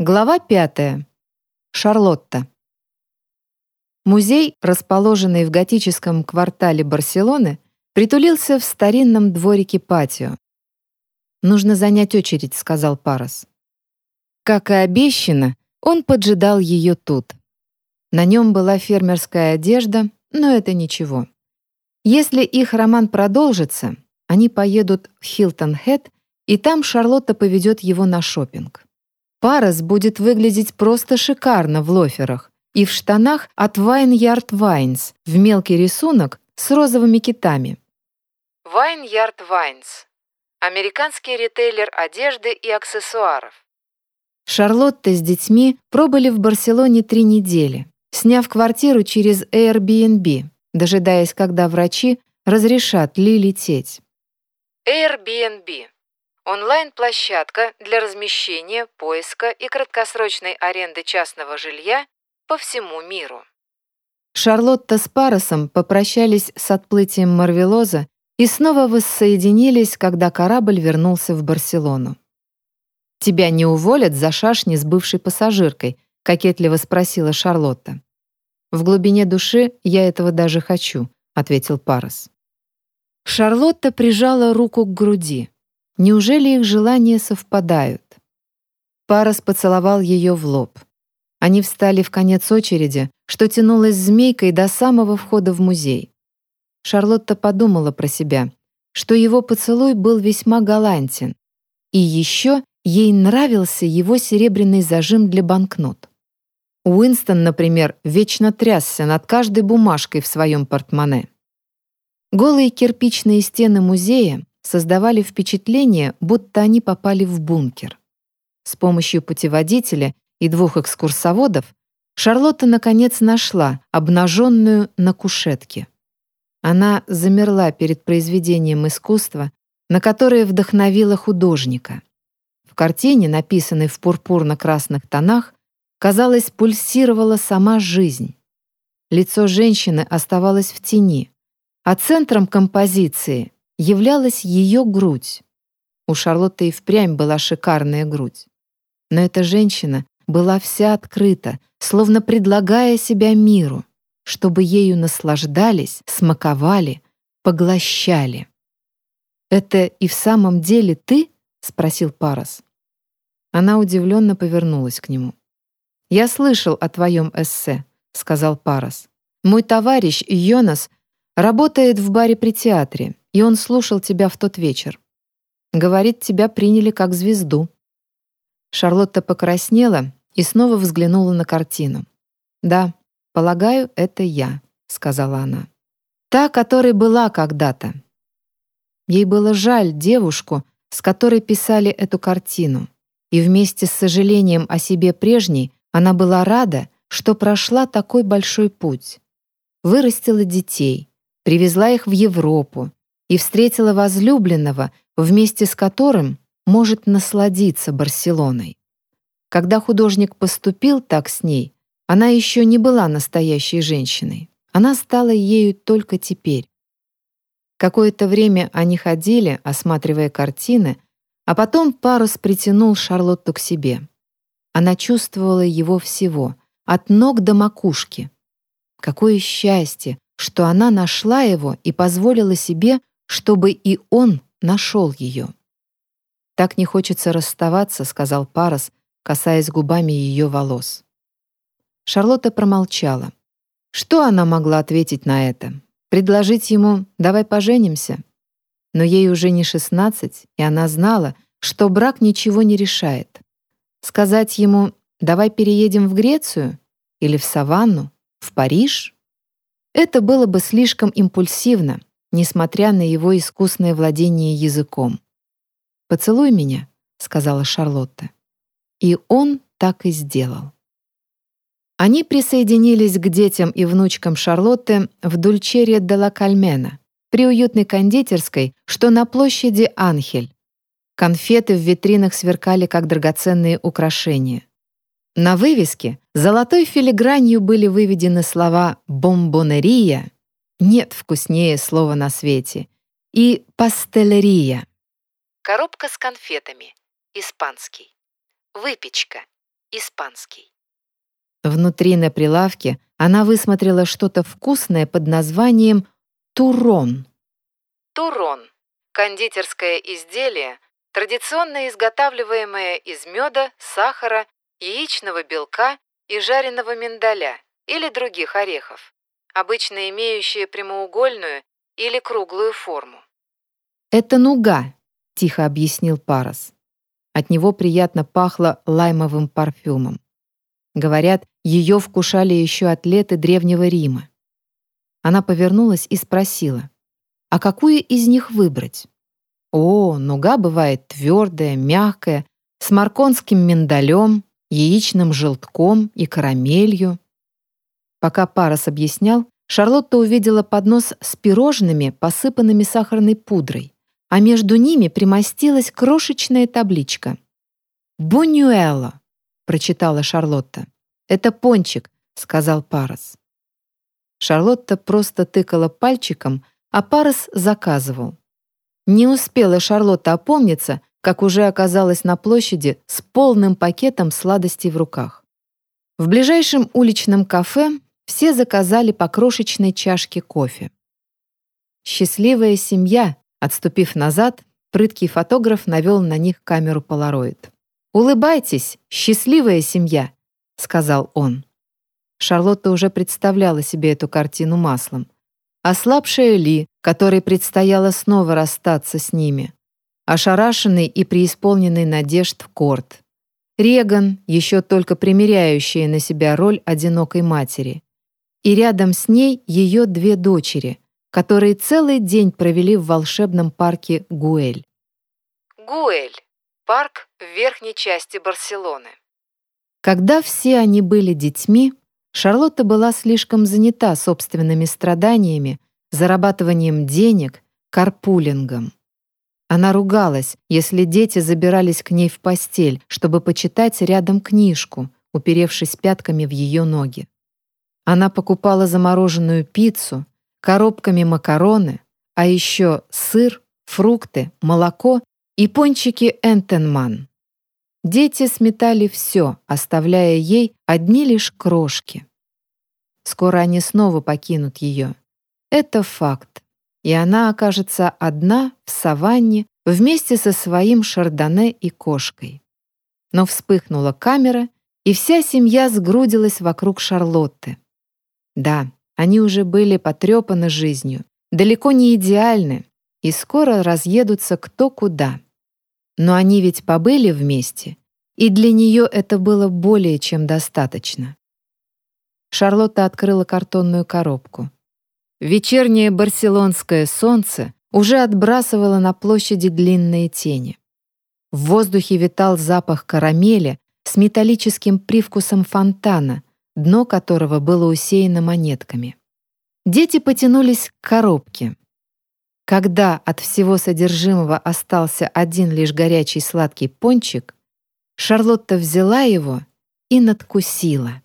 Глава пятая. Шарлотта. Музей, расположенный в готическом квартале Барселоны, притулился в старинном дворике патио. «Нужно занять очередь», — сказал Парас. Как и обещано, он поджидал ее тут. На нем была фермерская одежда, но это ничего. Если их роман продолжится, они поедут в Хилтон-Хэт, и там Шарлотта поведет его на шопинг. Парас будет выглядеть просто шикарно в лоферах и в штанах от Vineyard Vines в мелкий рисунок с розовыми китами. Vineyard Vines – американский ритейлер одежды и аксессуаров. Шарлотта с детьми пробыли в Барселоне три недели, сняв квартиру через Airbnb, дожидаясь, когда врачи разрешат Ли лететь. Airbnb Онлайн-площадка для размещения, поиска и краткосрочной аренды частного жилья по всему миру. Шарлотта с Паросом попрощались с отплытием Марвелоза и снова воссоединились, когда корабль вернулся в Барселону. «Тебя не уволят за шашни с бывшей пассажиркой?» — кокетливо спросила Шарлотта. «В глубине души я этого даже хочу», — ответил Парос. Шарлотта прижала руку к груди. Неужели их желания совпадают? Парас поцеловал ее в лоб. Они встали в конец очереди, что тянулась змейкой до самого входа в музей. Шарлотта подумала про себя, что его поцелуй был весьма галантен. И еще ей нравился его серебряный зажим для банкнот. Уинстон, например, вечно трясся над каждой бумажкой в своем портмоне. Голые кирпичные стены музея создавали впечатление, будто они попали в бункер. С помощью путеводителя и двух экскурсоводов Шарлотта наконец нашла обнаженную на кушетке. Она замерла перед произведением искусства, на которое вдохновила художника. В картине, написанной в пурпурно-красных тонах, казалось, пульсировала сама жизнь. Лицо женщины оставалось в тени, а центром композиции являлась ее грудь. У Шарлотты и впрямь была шикарная грудь. Но эта женщина была вся открыта, словно предлагая себя миру, чтобы ею наслаждались, смаковали, поглощали. «Это и в самом деле ты?» — спросил Парас. Она удивленно повернулась к нему. «Я слышал о твоем эссе», — сказал Парас. «Мой товарищ Йонас работает в баре при театре, и он слушал тебя в тот вечер. Говорит, тебя приняли как звезду». Шарлотта покраснела и снова взглянула на картину. «Да, полагаю, это я», — сказала она. «Та, которой была когда-то». Ей было жаль девушку, с которой писали эту картину, и вместе с сожалением о себе прежней она была рада, что прошла такой большой путь. Вырастила детей, привезла их в Европу, и встретила возлюбленного, вместе с которым может насладиться Барселоной. Когда художник поступил так с ней, она еще не была настоящей женщиной. Она стала ею только теперь. Какое-то время они ходили, осматривая картины, а потом Парус притянул Шарлотту к себе. Она чувствовала его всего, от ног до макушки. Какое счастье, что она нашла его и позволила себе чтобы и он нашел ее. «Так не хочется расставаться», — сказал Парас, касаясь губами ее волос. Шарлотта промолчала. Что она могла ответить на это? Предложить ему «давай поженимся»? Но ей уже не шестнадцать, и она знала, что брак ничего не решает. Сказать ему «давай переедем в Грецию» или в Саванну, в Париж? Это было бы слишком импульсивно, несмотря на его искусное владение языком. «Поцелуй меня», — сказала Шарлотта. И он так и сделал. Они присоединились к детям и внучкам Шарлотты в Дульчере де ла Кальмена, при уютной кондитерской, что на площади Анхель. Конфеты в витринах сверкали, как драгоценные украшения. На вывеске золотой филигранью были выведены слова «бомбонерия» Нет вкуснее слова на свете. И пастелерия. Коробка с конфетами. Испанский. Выпечка. испанский. Внутри на прилавке она высмотрела что-то вкусное под названием турон. Турон – кондитерское изделие, традиционно изготавливаемое из меда, сахара, яичного белка и жареного миндаля или других орехов, обычно имеющее прямоугольную или круглую форму. «Это нуга», — тихо объяснил Парас. От него приятно пахло лаймовым парфюмом. Говорят, ее вкушали еще атлеты Древнего Рима. Она повернулась и спросила, а какую из них выбрать? О, нуга бывает твердая, мягкая, с марконским миндалем, яичным желтком и карамелью. Пока Парас объяснял, Шарлотта увидела поднос с пирожными, посыпанными сахарной пудрой, а между ними примостилась крошечная табличка. «Бунюэло», — прочитала Шарлотта. «Это пончик», — сказал Парас. Шарлотта просто тыкала пальчиком, а Парас заказывал. Не успела Шарлотта опомниться, как уже оказалась на площади с полным пакетом сладостей в руках. В ближайшем уличном кафе все заказали по крошечной чашке кофе. Счастливая семья, отступив назад, прыткий фотограф навел на них камеру полароид. «Улыбайтесь, счастливая семья», — сказал он. Шарлотта уже представляла себе эту картину маслом. Ослабшая Ли, которой предстояло снова расстаться с ними. Ошарашенный и преисполненный надежд Корт. Реган, еще только примеряющая на себя роль одинокой матери и рядом с ней ее две дочери, которые целый день провели в волшебном парке Гуэль. Гуэль – парк в верхней части Барселоны. Когда все они были детьми, Шарлотта была слишком занята собственными страданиями, зарабатыванием денег, карпулингом. Она ругалась, если дети забирались к ней в постель, чтобы почитать рядом книжку, уперевшись пятками в ее ноги. Она покупала замороженную пиццу, коробками макароны, а еще сыр, фрукты, молоко и пончики Энтенман. Дети сметали все, оставляя ей одни лишь крошки. Скоро они снова покинут ее. Это факт. И она окажется одна в саванне вместе со своим шардоне и кошкой. Но вспыхнула камера, и вся семья сгрудилась вокруг Шарлотты. Да, они уже были потрепаны жизнью, далеко не идеальны, и скоро разъедутся кто куда. Но они ведь побыли вместе, и для нее это было более чем достаточно. Шарлотта открыла картонную коробку. Вечернее барселонское солнце уже отбрасывало на площади длинные тени. В воздухе витал запах карамели с металлическим привкусом фонтана, дно которого было усеяно монетками. Дети потянулись к коробке. Когда от всего содержимого остался один лишь горячий сладкий пончик, Шарлотта взяла его и надкусила.